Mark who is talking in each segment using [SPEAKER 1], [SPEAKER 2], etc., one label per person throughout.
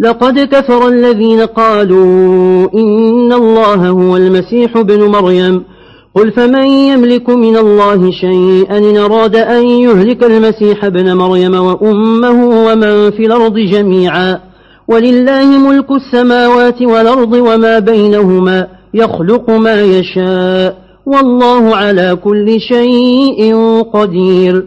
[SPEAKER 1] لقد كفر الذين قالوا إن الله هو المسيح بن مريم. قل فمن يملك من الله شيئا إن أراد أن يهلك المسيح بن مريم وأمه ومن في الأرض جميعا. ولله ملك السماوات والأرض وما بينهما يخلق ما يشاء. والله على كل شيء قدير.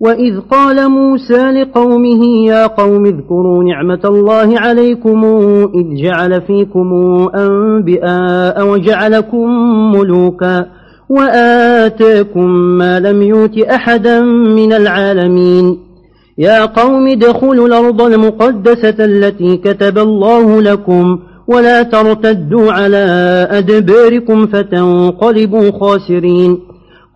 [SPEAKER 1] وإذ قال موسى لقومه يا قوم اذكروا نعمة الله عليكم إذ جعل فيكم أنبئاء وجعلكم ملوكا وآتاكم ما لم يوت أحدا من العالمين يا قوم ادخلوا الأرض المقدسة التي كتب الله لكم ولا ترتدوا على أدباركم فتنقلبوا خاسرين